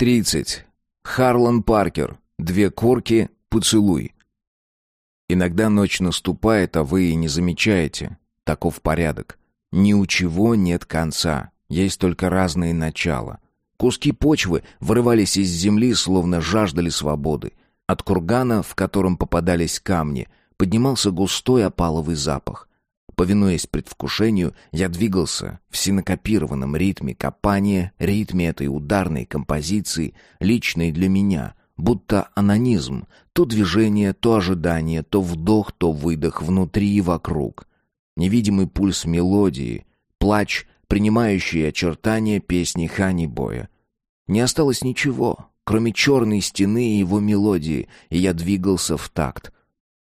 30. Харлан Паркер. Две корки, поцелуй. Иногда ночь наступает, а вы и не замечаете. Таков порядок. Ни у чего нет конца, есть только разные начала. Куски почвы вырывались из земли, словно жаждали свободы. От кургана, в котором попадались камни, поднимался густой опаловый запах. Повинуясь предвкушению, я двигался в синокопированном ритме копания, ритме этой ударной композиции, личной для меня, будто анонизм, то движение, то ожидание, то вдох, то выдох внутри и вокруг. Невидимый пульс мелодии, плач, принимающий очертания песни Хани Боя. Не осталось ничего, кроме черной стены и его мелодии, и я двигался в такт —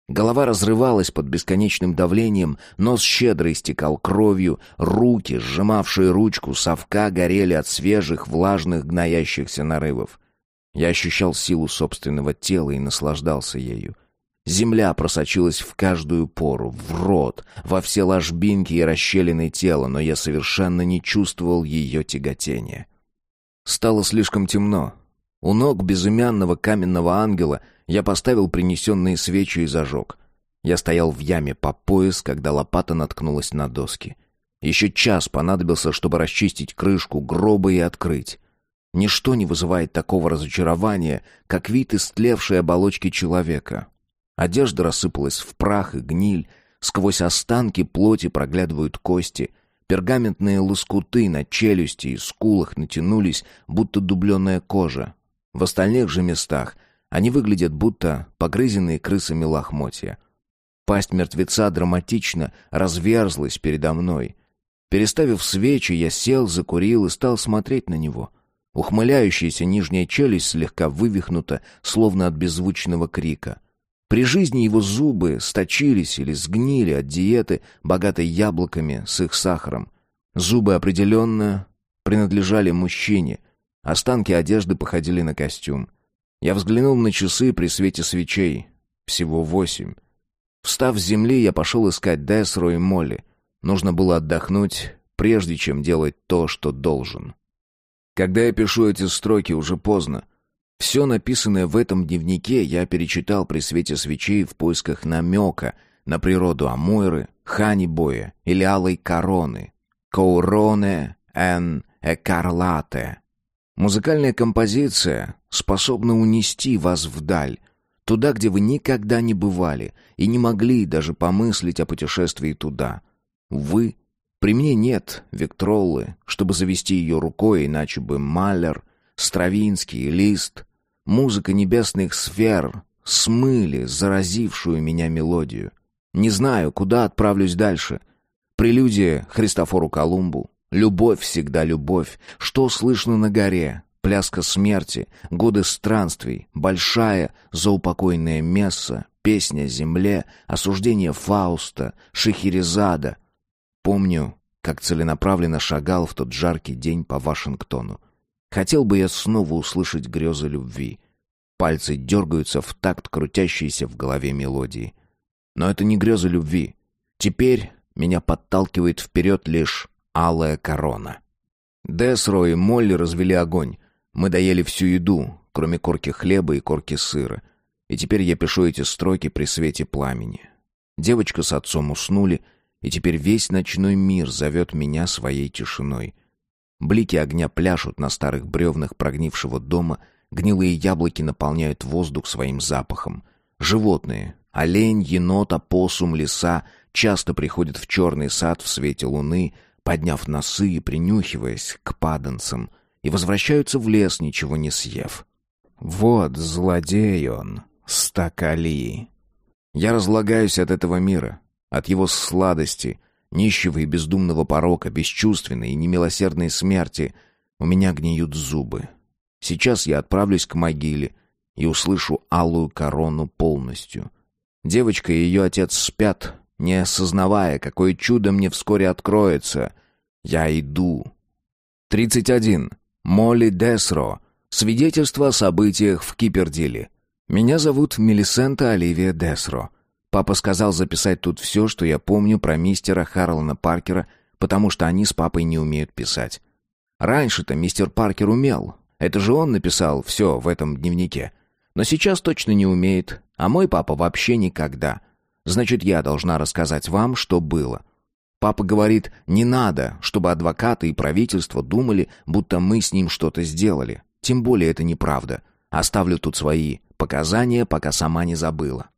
Голова разрывалась под бесконечным давлением, нос щедро истекал кровью, руки, сжимавшие ручку совка, горели от свежих, влажных, гноящихся нарывов. Я ощущал силу собственного тела и наслаждался ею. Земля просочилась в каждую пору, в рот, во все ложбинки и расщелины тела, но я совершенно не чувствовал ее тяготения. Стало слишком темно. У ног безымянного каменного ангела — я поставил принесенные свечи и зажег. Я стоял в яме по пояс, когда лопата наткнулась на доски. Еще час понадобился, чтобы расчистить крышку гроба и открыть. Ничто не вызывает такого разочарования, как вид истлевшей оболочки человека. Одежда рассыпалась в прах и гниль, сквозь останки плоти проглядывают кости, пергаментные лоскуты на челюсти и скулах натянулись, будто дубленая кожа. В остальных же местах — они выглядят будто погрызенные крысами лохмотья. Пасть мертвеца драматично разверзлась передо мной. Переставив свечи, я сел, закурил и стал смотреть на него. Ухмыляющаяся нижняя челюсть слегка вывихнута, словно от беззвучного крика. При жизни его зубы сточились или сгнили от диеты, богатой яблоками с их сахаром. Зубы определенно принадлежали мужчине. Останки одежды походили на костюм. Я взглянул на часы при свете свечей. Всего восемь. Встав с земли, я пошел искать Десру и Молли. Нужно было отдохнуть, прежде чем делать то, что должен. Когда я пишу эти строки, уже поздно. Все написанное в этом дневнике я перечитал при свете свечей в поисках намека на природу Амойры, Ханибоя или Алой Короны. Коуроне эн Экарлате. Музыкальная композиция способна унести вас вдаль, туда, где вы никогда не бывали и не могли даже помыслить о путешествии туда. Вы, при мне нет Виктроллы, чтобы завести ее рукой, иначе бы Малер, Стравинский, Лист, музыка небесных сфер смыли заразившую меня мелодию. Не знаю, куда отправлюсь дальше. Прелюдия Христофору Колумбу, Любовь всегда любовь. Что слышно на горе? Пляска смерти, годы странствий, большая заупокойная месса, песня земле, осуждение Фауста, Шехерезада. Помню, как целенаправленно шагал в тот жаркий день по Вашингтону. Хотел бы я снова услышать грезы любви. Пальцы дергаются в такт крутящейся в голове мелодии. Но это не грезы любви. Теперь меня подталкивает вперед лишь алая корона. Десро и Молли развели огонь. Мы доели всю еду, кроме корки хлеба и корки сыра. И теперь я пишу эти строки при свете пламени. Девочка с отцом уснули, и теперь весь ночной мир зовет меня своей тишиной. Блики огня пляшут на старых бревнах прогнившего дома, гнилые яблоки наполняют воздух своим запахом. Животные — олень, енот, опоссум, лиса — часто приходят в черный сад в свете луны — подняв носы и принюхиваясь к паданцам, и возвращаются в лес, ничего не съев. Вот злодей он, стакали. Я разлагаюсь от этого мира, от его сладости, нищего и бездумного порока, бесчувственной и немилосердной смерти. У меня гниют зубы. Сейчас я отправлюсь к могиле и услышу алую корону полностью. Девочка и ее отец спят, не осознавая, какое чудо мне вскоре откроется. Я иду. 31. Молли Десро. Свидетельство о событиях в Кипердиле. Меня зовут Мелисента Оливия Десро. Папа сказал записать тут все, что я помню про мистера Харлана Паркера, потому что они с папой не умеют писать. Раньше-то мистер Паркер умел. Это же он написал все в этом дневнике. Но сейчас точно не умеет, а мой папа вообще никогда. Значит, я должна рассказать вам, что было. Папа говорит, не надо, чтобы адвокаты и правительство думали, будто мы с ним что-то сделали. Тем более это неправда. Оставлю тут свои показания, пока сама не забыла.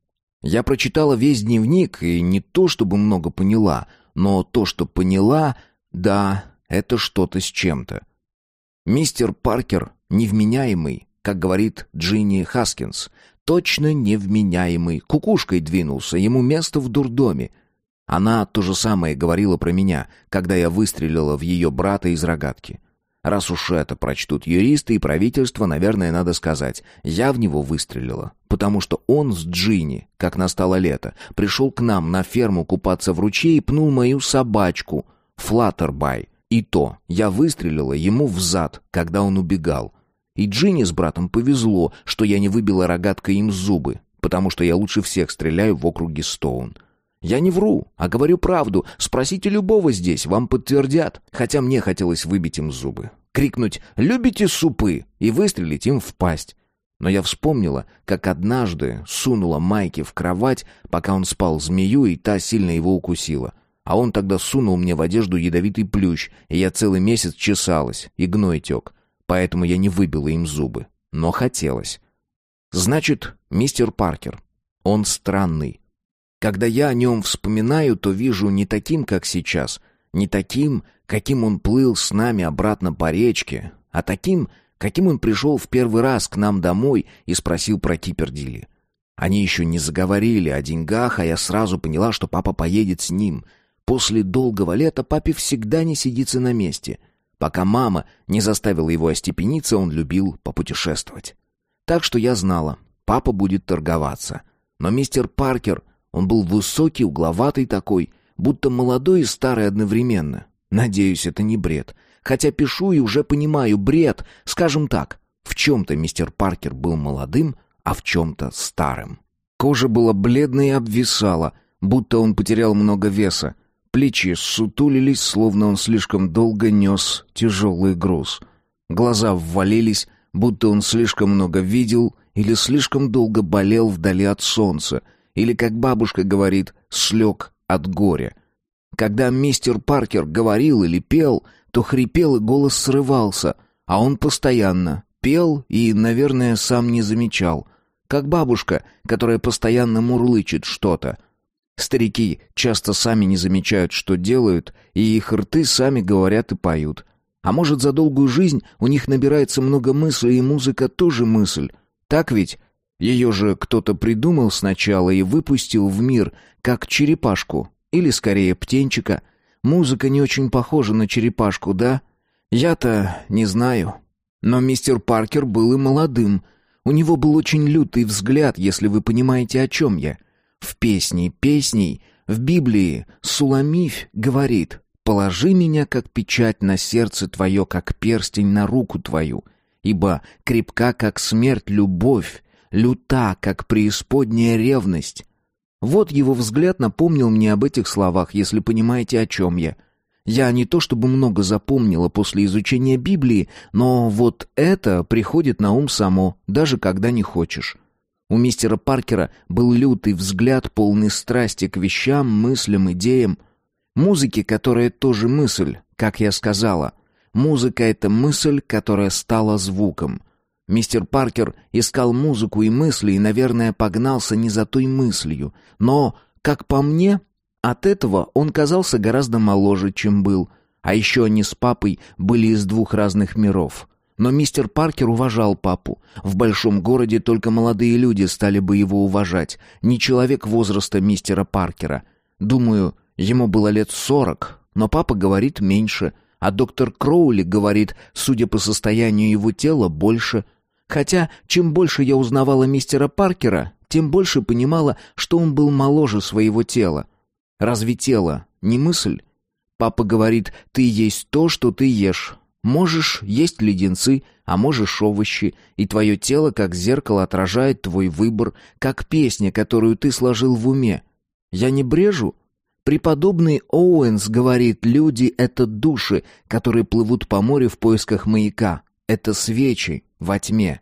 Я прочитала весь дневник и не то чтобы много поняла, но то, что поняла, да, это что-то с чем-то. Мистер Паркер невменяемый, как говорит Джинни Хаскинс, точно невменяемый, кукушкой двинулся, ему место в дурдоме. Она то же самое говорила про меня, когда я выстрелила в ее брата из рогатки. Раз уж это прочтут юристы и правительство, наверное, надо сказать, я в него выстрелила, потому что он с Джинни, как настало лето, пришел к нам на ферму купаться в ручье и пнул мою собачку, Флаттербай. И то, я выстрелила ему в зад, когда он убегал. И Джинни с братом повезло, что я не выбила рогаткой им зубы, потому что я лучше всех стреляю в округе Стоун. Я не вру, а говорю правду. Спросите любого здесь, вам подтвердят. Хотя мне хотелось выбить им зубы. Крикнуть «Любите супы?» и выстрелить им в пасть. Но я вспомнила, как однажды сунула Майке в кровать, пока он спал змею, и та сильно его укусила. А он тогда сунул мне в одежду ядовитый плющ, и я целый месяц чесалась, и гной тек. Поэтому я не выбила им зубы. Но хотелось. Значит, мистер Паркер. Он странный. Когда я о нем вспоминаю, то вижу не таким, как сейчас, не таким, каким он плыл с нами обратно по речке, а таким, каким он пришел в первый раз к нам домой и спросил про Кипердили. Они еще не заговорили о деньгах, а я сразу поняла, что папа поедет с ним. После долгого лета папе всегда не сидится на месте. Пока мама не заставила его остепениться, он любил попутешествовать. Так что я знала, папа будет торговаться. Но мистер Паркер он был высокий, угловатый такой, будто молодой и старый одновременно. Надеюсь, это не бред. Хотя пишу и уже понимаю, бред, скажем так. В чем-то мистер Паркер был молодым, а в чем-то старым. Кожа была бледной и обвисала, будто он потерял много веса. Плечи сутулились, словно он слишком долго нес тяжелый груз. Глаза ввалились, будто он слишком много видел или слишком долго болел вдали от солнца — или, как бабушка говорит, слег от горя. Когда мистер Паркер говорил или пел, то хрипел и голос срывался, а он постоянно пел и, наверное, сам не замечал. Как бабушка, которая постоянно мурлычет что-то. Старики часто сами не замечают, что делают, и их рты сами говорят и поют. А может, за долгую жизнь у них набирается много мыслей, и музыка тоже мысль. Так ведь? Ее же кто-то придумал сначала и выпустил в мир, как черепашку, или скорее птенчика. Музыка не очень похожа на черепашку, да? Я-то не знаю. Но мистер Паркер был и молодым. У него был очень лютый взгляд, если вы понимаете, о чем я. В песне песней, в Библии Суламифь говорит «Положи меня, как печать на сердце твое, как перстень на руку твою, ибо крепка, как смерть, любовь, люта, как преисподняя ревность. Вот его взгляд напомнил мне об этих словах, если понимаете, о чем я. Я не то чтобы много запомнила после изучения Библии, но вот это приходит на ум само, даже когда не хочешь. У мистера Паркера был лютый взгляд, полный страсти к вещам, мыслям, идеям. Музыке, которая тоже мысль, как я сказала. Музыка — это мысль, которая стала звуком. Мистер Паркер искал музыку и мысли и, наверное, погнался не за той мыслью. Но, как по мне, от этого он казался гораздо моложе, чем был. А еще они с папой были из двух разных миров. Но мистер Паркер уважал папу. В большом городе только молодые люди стали бы его уважать, не человек возраста мистера Паркера. Думаю, ему было лет сорок, но папа говорит меньше, а доктор Кроули говорит, судя по состоянию его тела, больше – Хотя, чем больше я узнавала мистера Паркера, тем больше понимала, что он был моложе своего тела. Разве тело не мысль? Папа говорит, ты есть то, что ты ешь. Можешь есть леденцы, а можешь овощи, и твое тело, как зеркало, отражает твой выбор, как песня, которую ты сложил в уме. Я не брежу? Преподобный Оуэнс говорит, люди — это души, которые плывут по морю в поисках маяка. это свечи во тьме.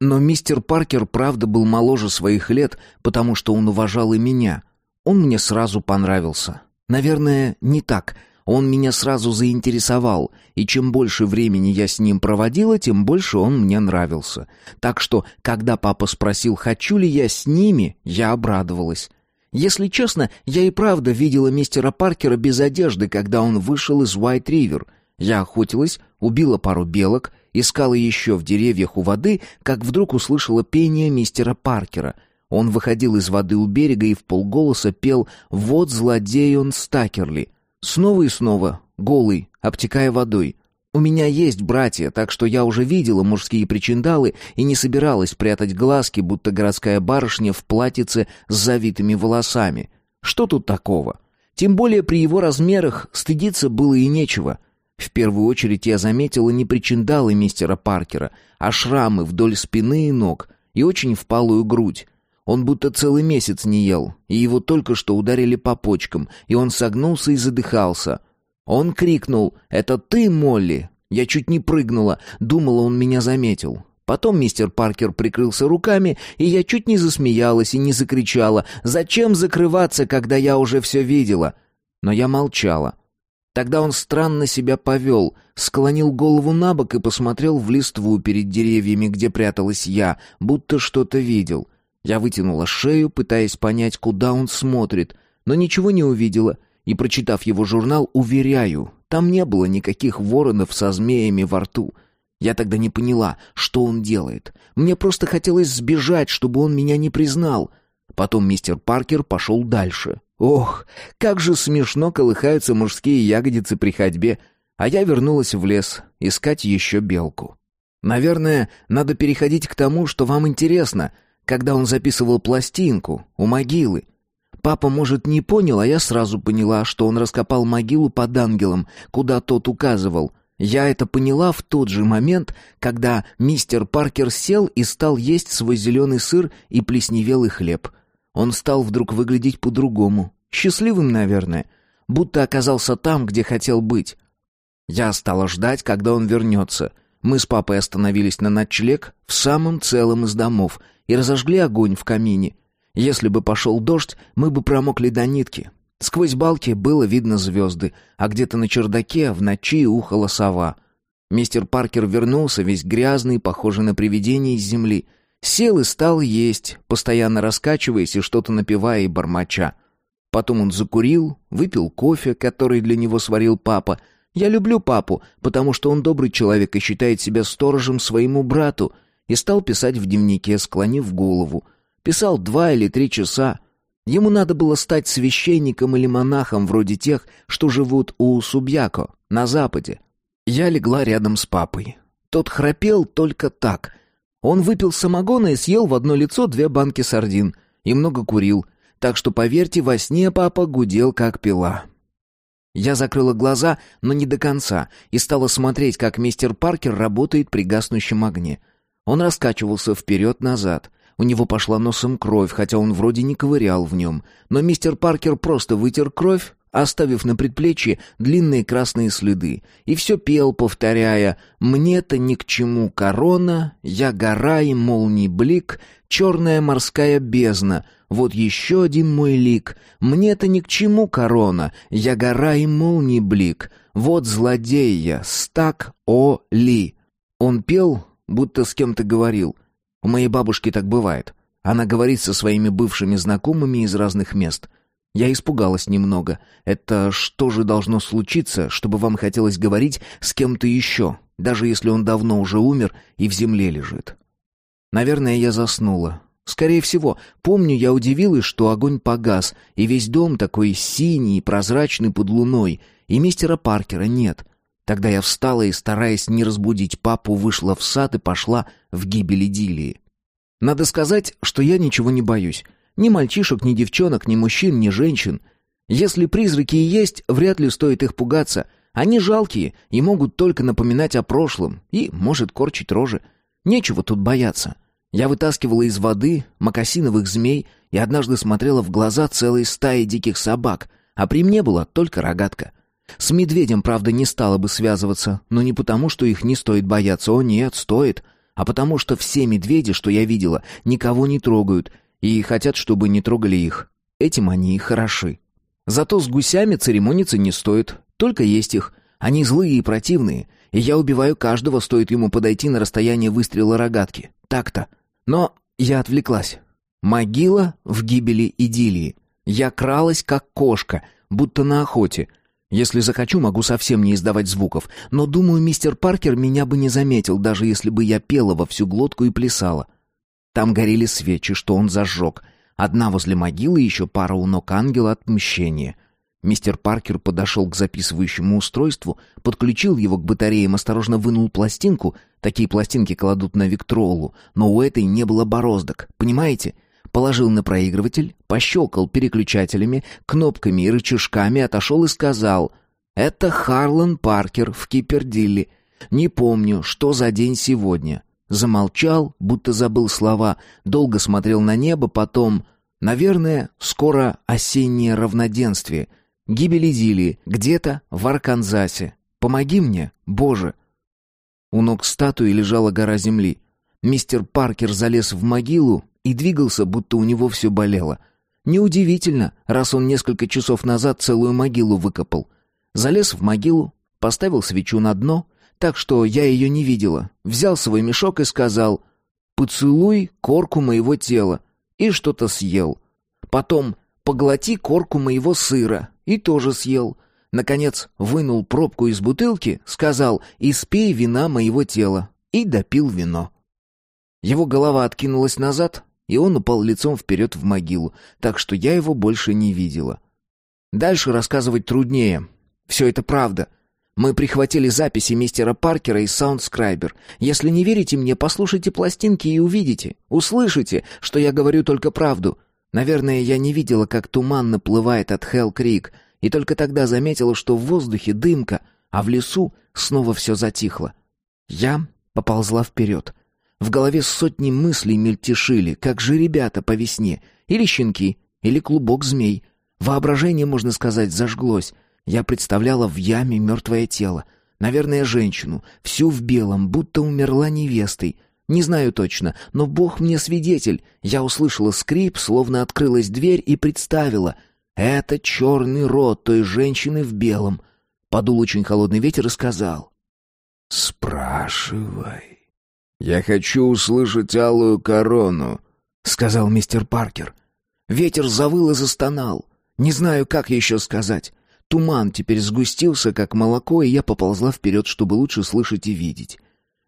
Но мистер Паркер правда был моложе своих лет, потому что он уважал и меня. Он мне сразу понравился. Наверное, не так. Он меня сразу заинтересовал, и чем больше времени я с ним проводила, тем больше он мне нравился. Так что, когда папа спросил, хочу ли я с ними, я обрадовалась. Если честно, я и правда видела мистера Паркера без одежды, когда он вышел из Уайт-Ривер. Я охотилась, убила пару белок, искала еще в деревьях у воды, как вдруг услышала пение мистера Паркера. Он выходил из воды у берега и в полголоса пел «Вот злодей он Стакерли». Снова и снова, голый, обтекая водой. У меня есть братья, так что я уже видела мужские причиндалы и не собиралась прятать глазки, будто городская барышня в платьице с завитыми волосами. Что тут такого? Тем более при его размерах стыдиться было и нечего. В первую очередь я заметила не причиндалы мистера Паркера, а шрамы вдоль спины и ног и очень впалую грудь. Он будто целый месяц не ел, и его только что ударили по почкам, и он согнулся и задыхался. Он крикнул «Это ты, Молли!» Я чуть не прыгнула, думала, он меня заметил. Потом мистер Паркер прикрылся руками, и я чуть не засмеялась и не закричала «Зачем закрываться, когда я уже все видела?» Но я молчала. Тогда он странно себя повел, склонил голову на бок и посмотрел в листву перед деревьями, где пряталась я, будто что-то видел. Я вытянула шею, пытаясь понять, куда он смотрит, но ничего не увидела, и, прочитав его журнал, уверяю, там не было никаких воронов со змеями во рту. Я тогда не поняла, что он делает. Мне просто хотелось сбежать, чтобы он меня не признал. Потом мистер Паркер пошел дальше. Ох, как же смешно колыхаются мужские ягодицы при ходьбе. А я вернулась в лес искать еще белку. Наверное, надо переходить к тому, что вам интересно, когда он записывал пластинку у могилы. Папа, может, не понял, а я сразу поняла, что он раскопал могилу под ангелом, куда тот указывал. Я это поняла в тот же момент, когда мистер Паркер сел и стал есть свой зеленый сыр и плесневелый хлеб. Он стал вдруг выглядеть по-другому. Счастливым, наверное. Будто оказался там, где хотел быть. Я стала ждать, когда он вернется. Мы с папой остановились на ночлег в самом целом из домов и разожгли огонь в камине. Если бы пошел дождь, мы бы промокли до нитки. Сквозь балки было видно звезды, а где-то на чердаке в ночи ухала сова. Мистер Паркер вернулся, весь грязный, похожий на привидение из земли — Сел и стал есть, постоянно раскачиваясь и что-то напивая и бормоча. Потом он закурил, выпил кофе, который для него сварил папа. Я люблю папу, потому что он добрый человек и считает себя сторожем своему брату, и стал писать в дневнике, склонив голову. Писал два или три часа. Ему надо было стать священником или монахом, вроде тех, что живут у Субьяко, на западе. Я легла рядом с папой. Тот храпел только так, он выпил самогона и съел в одно лицо две банки сардин. И много курил. Так что, поверьте, во сне папа гудел, как пила. Я закрыла глаза, но не до конца, и стала смотреть, как мистер Паркер работает при гаснущем огне. Он раскачивался вперед-назад. У него пошла носом кровь, хотя он вроде не ковырял в нем. Но мистер Паркер просто вытер кровь, оставив на предплечье длинные красные следы, и все пел, повторяя «Мне-то ни к чему корона, я гора и молний блик, черная морская бездна, вот еще один мой лик, мне-то ни к чему корона, я гора и молний блик, вот злодей я, стак о ли». Он пел, будто с кем-то говорил. У моей бабушки так бывает. Она говорит со своими бывшими знакомыми из разных мест — я испугалась немного. Это что же должно случиться, чтобы вам хотелось говорить с кем-то еще, даже если он давно уже умер и в земле лежит? Наверное, я заснула. Скорее всего, помню, я удивилась, что огонь погас, и весь дом такой синий, прозрачный под луной, и мистера Паркера нет. Тогда я встала и, стараясь не разбудить папу, вышла в сад и пошла в гибель идиллии. Надо сказать, что я ничего не боюсь. Ни мальчишек, ни девчонок, ни мужчин, ни женщин. Если призраки и есть, вряд ли стоит их пугаться. Они жалкие и могут только напоминать о прошлом и, может, корчить рожи. Нечего тут бояться. Я вытаскивала из воды макасиновых змей и однажды смотрела в глаза целой стаи диких собак, а при мне была только рогатка. С медведем, правда, не стало бы связываться, но не потому, что их не стоит бояться. О нет, стоит. А потому что все медведи, что я видела, никого не трогают и хотят, чтобы не трогали их. Этим они и хороши. Зато с гусями церемониться не стоит, только есть их. Они злые и противные, и я убиваю каждого, стоит ему подойти на расстояние выстрела рогатки. Так-то. Но я отвлеклась. Могила в гибели идиллии. Я кралась, как кошка, будто на охоте. Если захочу, могу совсем не издавать звуков. Но, думаю, мистер Паркер меня бы не заметил, даже если бы я пела во всю глотку и плясала. Там горели свечи, что он зажег. Одна возле могилы, еще пара у ног ангела отмщения. Мистер Паркер подошел к записывающему устройству, подключил его к батареям, осторожно вынул пластинку. Такие пластинки кладут на Виктролу, но у этой не было бороздок, понимаете? — положил на проигрыватель, пощелкал переключателями, кнопками и рычажками, отошел и сказал «Это Харлан Паркер в Кипердилле. Не помню, что за день сегодня». Замолчал, будто забыл слова, долго смотрел на небо, потом... Наверное, скоро осеннее равноденствие. Гибель идиллии, где-то в Арканзасе. Помоги мне, Боже!» У ног статуи лежала гора земли. Мистер Паркер залез в могилу и двигался, будто у него все болело. Неудивительно, раз он несколько часов назад целую могилу выкопал. Залез в могилу, поставил свечу на дно, так что я ее не видела, взял свой мешок и сказал «Поцелуй корку моего тела» и что-то съел. Потом «Поглоти корку моего сыра» и тоже съел. Наконец вынул пробку из бутылки, сказал «Испей вина моего тела» и допил вино. Его голова откинулась назад, и он упал лицом вперед в могилу, так что я его больше не видела. Дальше рассказывать труднее. Все это правда. Мы прихватили записи мистера Паркера из Soundscriber. Если не верите мне, послушайте пластинки и увидите, услышите, что я говорю только правду. Наверное, я не видела, как туман наплывает от Хелл-Крик, и только тогда заметила, что в воздухе дымка, а в лесу снова все затихло. Я поползла вперед. В голове сотни мыслей мельтешили, как же ребята по весне, или щенки, или клубок змей. Воображение, можно сказать, зажглось. Я представляла в яме мертвое тело. Наверное, женщину, всю в белом, будто умерла невестой. Не знаю точно, но Бог мне свидетель. Я услышала скрип, словно открылась дверь и представила. Это черный рот той женщины в белом. Подул очень холодный ветер и сказал. «Спрашивай». «Я хочу услышать алую корону», — сказал мистер Паркер. Ветер завыл и застонал. Не знаю, как еще сказать. Туман теперь сгустился, как молоко, и я поползла вперед, чтобы лучше слышать и видеть.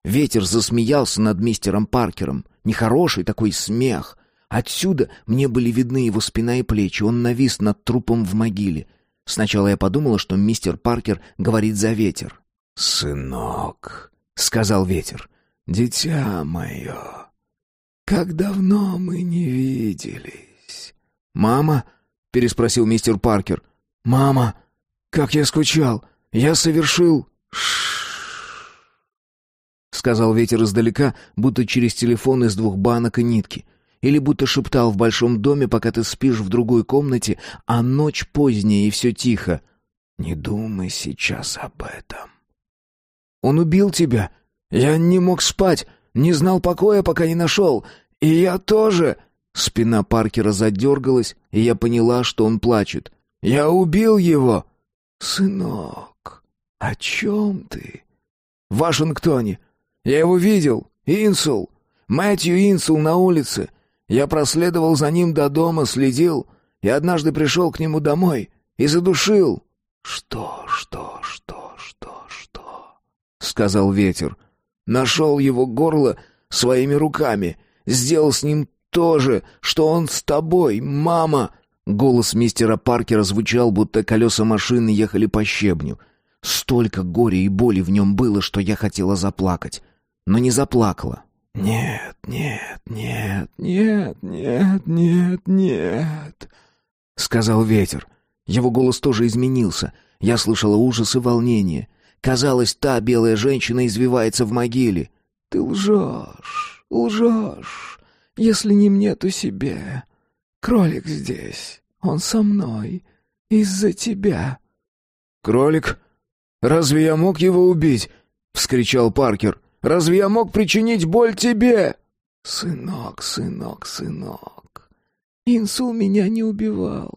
Ветер засмеялся над мистером Паркером. Нехороший такой смех. Отсюда мне были видны его спина и плечи. Он навис над трупом в могиле. Сначала я подумала, что мистер Паркер говорит за ветер. «Сынок», — сказал ветер, «Дитя мое, как давно мы не виделись!» «Мама?» — переспросил мистер Паркер. «Мама, как я скучал! Я совершил...» сказал ветер издалека, будто через телефон из двух банок и нитки. Или будто шептал в большом доме, пока ты спишь в другой комнате, а ночь поздняя и все тихо. «Не думай сейчас об этом». «Он убил тебя?» Я не мог спать, не знал покоя, пока не нашел. И я тоже...» Спина Паркера задергалась, и я поняла, что он плачет. «Я убил его!» «Сынок, о чем ты?» «В Вашингтоне. Я его видел. Инсул. Мэтью Инсул на улице. Я проследовал за ним до дома, следил, и однажды пришел к нему домой и задушил». «Что, что, что, что, что?» — сказал ветер. Нашел его горло своими руками. Сделал с ним то же, что он с тобой, мама!» Голос мистера Паркера звучал, будто колеса машины ехали по щебню. Столько горя и боли в нем было, что я хотела заплакать. Но не заплакала. «Нет, нет, нет, нет, нет, нет, нет», — сказал ветер. Его голос тоже изменился. Я слышала ужас и волнение. Казалось, та белая женщина извивается в могиле. «Ты лжешь, лжешь. Если не мне, то себе. Кролик здесь. Он со мной. Из-за тебя». «Кролик? Разве я мог его убить?» — вскричал Паркер. «Разве я мог причинить боль тебе?» «Сынок, сынок, сынок, Инсул меня не убивал.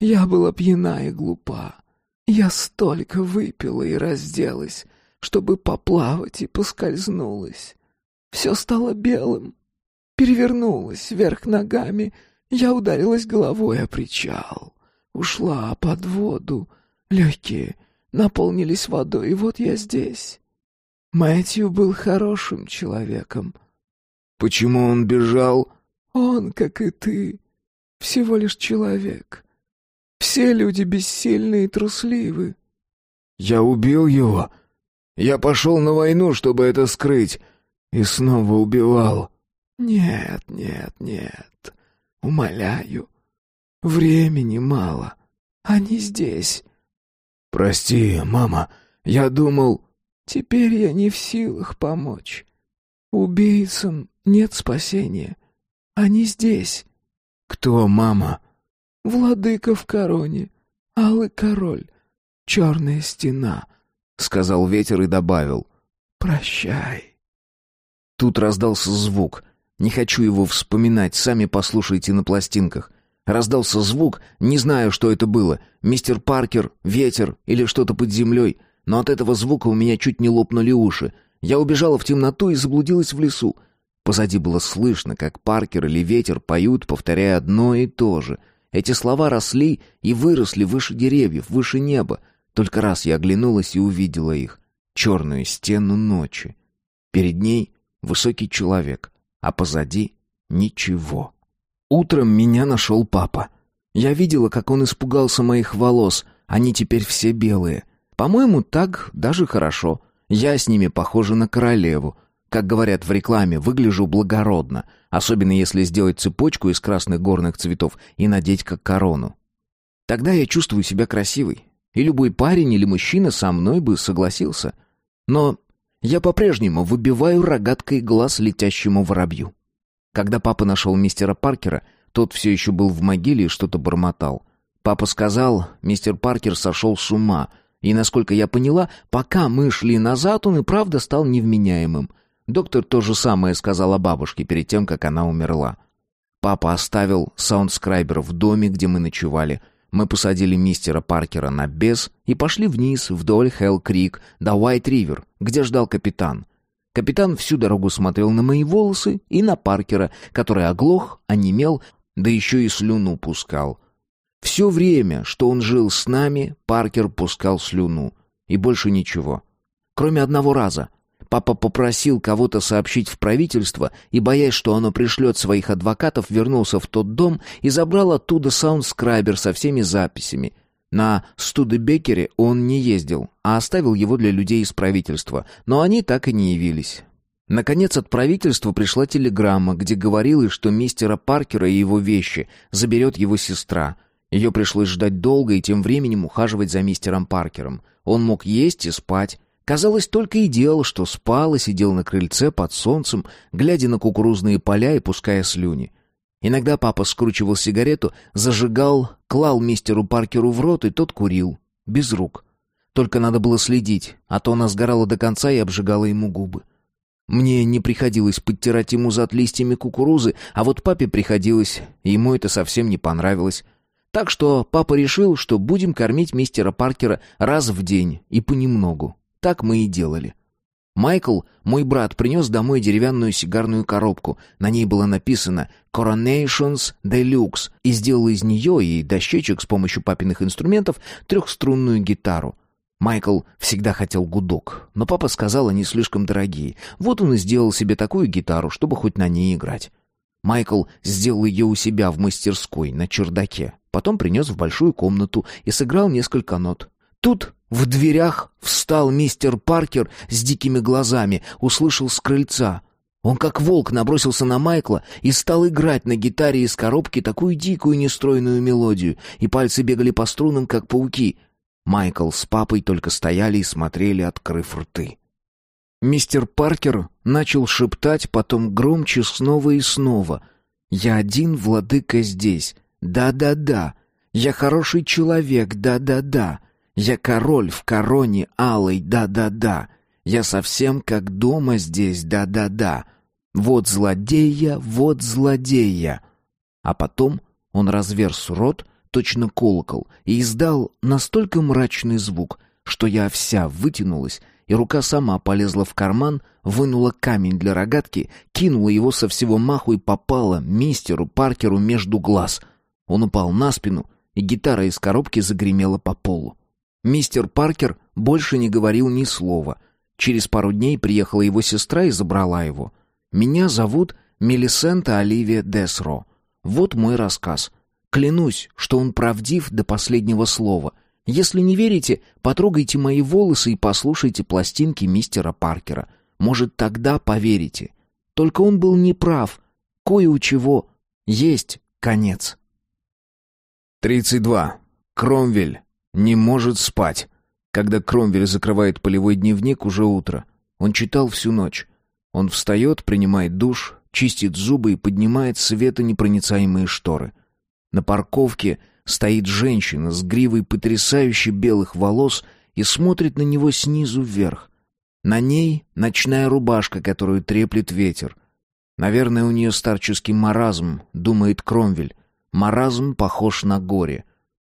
Я была пьяна и глупа. Я столько выпила и разделась, чтобы поплавать, и поскользнулась. Все стало белым, перевернулась вверх ногами, я ударилась головой о причал, ушла под воду, легкие наполнились водой, и вот я здесь. Мэтью был хорошим человеком. Почему он бежал? Он, как и ты, всего лишь человек. Все люди бессильны и трусливы. Я убил его. Я пошел на войну, чтобы это скрыть, и снова убивал. Нет, нет, нет. Умоляю. Времени мало. Они здесь. Прости, мама. Я думал... Теперь я не в силах помочь. Убийцам нет спасения. Они здесь. Кто мама? Владыка в короне. Алый король. Черная стена. Сказал ветер и добавил. Прощай. Тут раздался звук. Не хочу его вспоминать, сами послушайте на пластинках. Раздался звук, не знаю, что это было. Мистер Паркер, ветер или что-то под землей. Но от этого звука у меня чуть не лопнули уши. Я убежала в темноту и заблудилась в лесу. Позади было слышно, как Паркер или ветер поют, повторяя одно и то же. Эти слова росли и выросли выше деревьев, выше неба. Только раз я оглянулась и увидела их. Черную стену ночи. Перед ней высокий человек — а позади ничего. Утром меня нашел папа. Я видела, как он испугался моих волос, они теперь все белые. По-моему, так даже хорошо. Я с ними похожа на королеву. Как говорят в рекламе, выгляжу благородно, особенно если сделать цепочку из красных горных цветов и надеть как корону. Тогда я чувствую себя красивой, и любой парень или мужчина со мной бы согласился. Но я по-прежнему выбиваю рогаткой глаз летящему воробью. Когда папа нашел мистера Паркера, тот все еще был в могиле и что-то бормотал. Папа сказал, мистер Паркер сошел с ума, и, насколько я поняла, пока мы шли назад, он и правда стал невменяемым. Доктор то же самое сказал о бабушке перед тем, как она умерла. Папа оставил саундскрайбер в доме, где мы ночевали — мы посадили мистера Паркера на бес и пошли вниз вдоль Хелл-Крик до Уайт-Ривер, где ждал капитан. Капитан всю дорогу смотрел на мои волосы и на Паркера, который оглох, онемел, да еще и слюну пускал. Все время, что он жил с нами, Паркер пускал слюну. И больше ничего. Кроме одного раза. Папа попросил кого-то сообщить в правительство и, боясь, что оно пришлет своих адвокатов, вернулся в тот дом и забрал оттуда саундскрайбер со всеми записями. На Студебекере он не ездил, а оставил его для людей из правительства, но они так и не явились. Наконец от правительства пришла телеграмма, где говорилось, что мистера Паркера и его вещи заберет его сестра. Ее пришлось ждать долго и тем временем ухаживать за мистером Паркером. Он мог есть и спать, Казалось, только и делал, что спал и сидел на крыльце под солнцем, глядя на кукурузные поля и пуская слюни. Иногда папа скручивал сигарету, зажигал, клал мистеру Паркеру в рот, и тот курил. Без рук. Только надо было следить, а то она сгорала до конца и обжигала ему губы. Мне не приходилось подтирать ему зад листьями кукурузы, а вот папе приходилось, и ему это совсем не понравилось. Так что папа решил, что будем кормить мистера Паркера раз в день и понемногу. Так мы и делали. Майкл, мой брат, принес домой деревянную сигарную коробку. На ней было написано «Coronations Deluxe» и сделал из нее и дощечек с помощью папиных инструментов трехструнную гитару. Майкл всегда хотел гудок, но папа сказал, они слишком дорогие. Вот он и сделал себе такую гитару, чтобы хоть на ней играть. Майкл сделал ее у себя в мастерской на чердаке, потом принес в большую комнату и сыграл несколько нот. Тут в дверях встал мистер Паркер с дикими глазами, услышал с крыльца. Он как волк набросился на Майкла и стал играть на гитаре из коробки такую дикую нестройную мелодию, и пальцы бегали по струнам, как пауки. Майкл с папой только стояли и смотрели, открыв рты. Мистер Паркер начал шептать, потом громче снова и снова. «Я один владыка здесь. Да-да-да. Я хороший человек. Да-да-да. Я король в короне алой, да-да-да. Я совсем как дома здесь, да-да-да. Вот злодея, вот злодея. А потом он разверз рот, точно колокол, и издал настолько мрачный звук, что я вся вытянулась, и рука сама полезла в карман, вынула камень для рогатки, кинула его со всего маху и попала мистеру Паркеру между глаз. Он упал на спину, и гитара из коробки загремела по полу. Мистер Паркер больше не говорил ни слова. Через пару дней приехала его сестра и забрала его. Меня зовут Мелисента Оливия Десро. Вот мой рассказ. Клянусь, что он правдив до последнего слова. Если не верите, потрогайте мои волосы и послушайте пластинки мистера Паркера. Может, тогда поверите. Только он был неправ. Кое у чего есть конец. 32. Кромвель не может спать. Когда Кромвель закрывает полевой дневник, уже утро. Он читал всю ночь. Он встает, принимает душ, чистит зубы и поднимает светонепроницаемые шторы. На парковке стоит женщина с гривой потрясающе белых волос и смотрит на него снизу вверх. На ней ночная рубашка, которую треплет ветер. Наверное, у нее старческий маразм, думает Кромвель. Маразм похож на горе.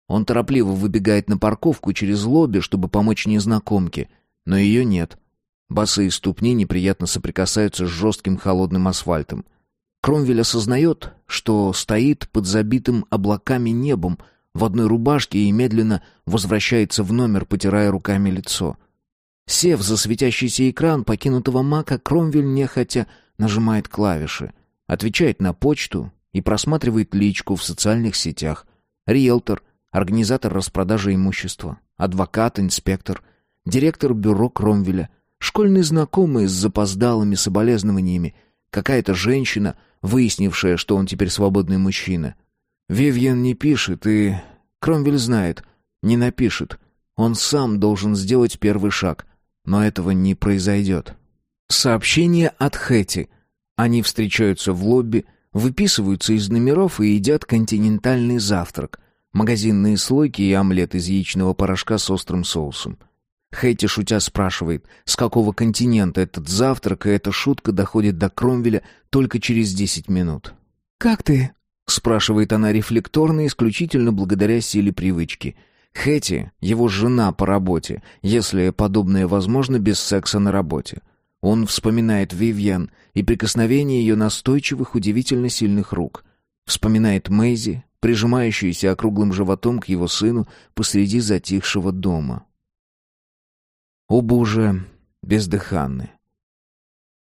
Он торопливо выбегает на парковку через лобби, чтобы помочь незнакомке, но ее нет. Босые ступни неприятно соприкасаются с жестким холодным асфальтом. Кромвель осознает, что стоит под забитым облаками небом в одной рубашке и медленно возвращается в номер, потирая руками лицо. Сев за светящийся экран покинутого Мака, Кромвель нехотя нажимает клавиши, отвечает на почту и просматривает личку в социальных сетях. Риэлтор, организатор распродажи имущества, адвокат, инспектор, директор бюро Кромвеля, школьный знакомый с запоздалыми соболезнованиями, какая-то женщина — выяснившая, что он теперь свободный мужчина. Вивьен не пишет, и Кромвель знает, не напишет. Он сам должен сделать первый шаг, но этого не произойдет. Сообщение от Хэти. Они встречаются в лобби, выписываются из номеров и едят континентальный завтрак. Магазинные слойки и омлет из яичного порошка с острым соусом. Хэти шутя спрашивает, с какого континента этот завтрак, и эта шутка доходит до Кромвеля только через десять минут. «Как ты?» — спрашивает она рефлекторно, исключительно благодаря силе привычки. Хэти — его жена по работе, если подобное возможно без секса на работе. Он вспоминает Вивьен и прикосновение ее настойчивых, удивительно сильных рук. Вспоминает Мэйзи, прижимающуюся округлым животом к его сыну посреди затихшего дома. Оба уже бездыханны.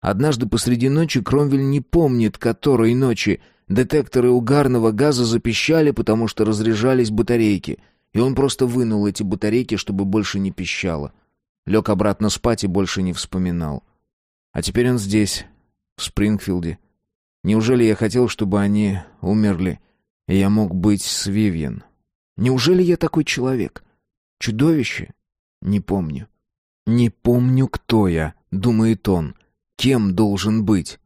Однажды посреди ночи Кромвель не помнит, которой ночи детекторы угарного газа запищали, потому что разряжались батарейки, и он просто вынул эти батарейки, чтобы больше не пищало. Лег обратно спать и больше не вспоминал. А теперь он здесь, в Спрингфилде. Неужели я хотел, чтобы они умерли, я мог быть с Вивьен? Неужели я такой человек? Чудовище? Не помню. «Не помню, кто я», — думает он. «Кем должен быть?»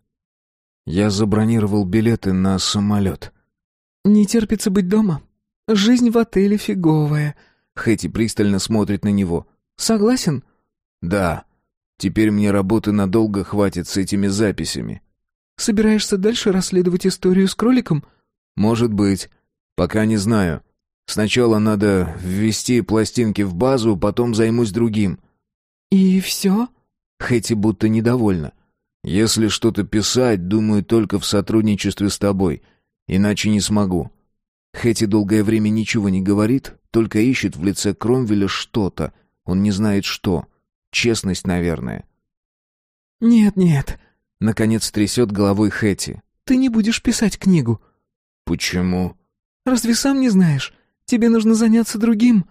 Я забронировал билеты на самолет. «Не терпится быть дома. Жизнь в отеле фиговая». Хэти пристально смотрит на него. «Согласен?» «Да. Теперь мне работы надолго хватит с этими записями». «Собираешься дальше расследовать историю с кроликом?» «Может быть. Пока не знаю. Сначала надо ввести пластинки в базу, потом займусь другим». «И все?» Хэти будто недовольна. «Если что-то писать, думаю только в сотрудничестве с тобой. Иначе не смогу». Хэти долгое время ничего не говорит, только ищет в лице Кромвеля что-то. Он не знает что. Честность, наверное. «Нет, нет», — наконец трясет головой Хэти. «Ты не будешь писать книгу». «Почему?» «Разве сам не знаешь? Тебе нужно заняться другим».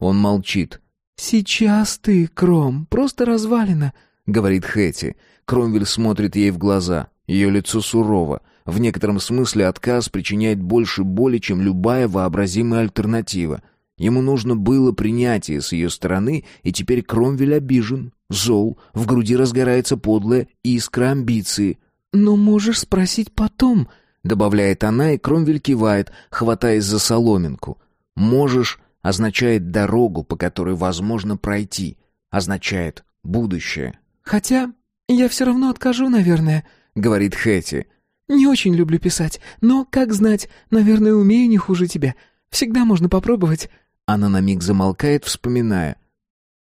Он молчит. «Сейчас ты, Кром, просто развалина», — говорит Хэти. Кромвель смотрит ей в глаза. Ее лицо сурово. В некотором смысле отказ причиняет больше боли, чем любая вообразимая альтернатива. Ему нужно было принятие с ее стороны, и теперь Кромвель обижен, зол, в груди разгорается подлая искра амбиции. «Но можешь спросить потом», — добавляет она, и Кромвель кивает, хватаясь за соломинку. «Можешь означает дорогу, по которой возможно пройти, означает будущее. «Хотя я все равно откажу, наверное», — говорит Хэти. «Не очень люблю писать, но, как знать, наверное, умею не хуже тебя. Всегда можно попробовать». Она на миг замолкает, вспоминая.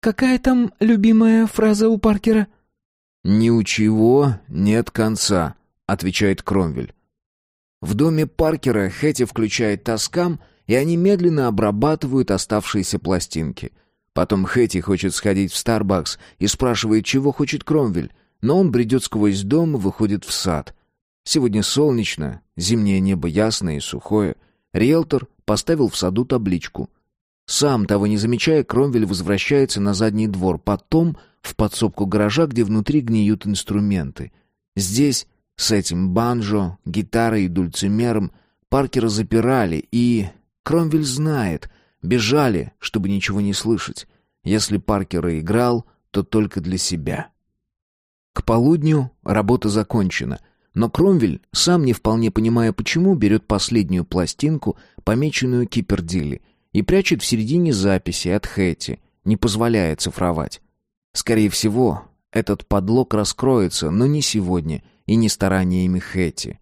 «Какая там любимая фраза у Паркера?» «Ни у чего нет конца», — отвечает Кромвель. В доме Паркера Хэти включает тоскам, и они медленно обрабатывают оставшиеся пластинки. Потом Хэти хочет сходить в Старбакс и спрашивает, чего хочет Кромвель, но он бредет сквозь дом и выходит в сад. Сегодня солнечно, зимнее небо ясное и сухое. Риэлтор поставил в саду табличку. Сам, того не замечая, Кромвель возвращается на задний двор, потом в подсобку гаража, где внутри гниют инструменты. Здесь, с этим банджо, гитарой и дульцимером, Паркера запирали и... Кромвель знает, бежали, чтобы ничего не слышать. Если Паркер играл, то только для себя. К полудню работа закончена, но Кромвель, сам не вполне понимая почему, берет последнюю пластинку, помеченную Кипердилли, и прячет в середине записи от Хэти, не позволяя цифровать. Скорее всего, этот подлог раскроется, но не сегодня и не стараниями Хэти.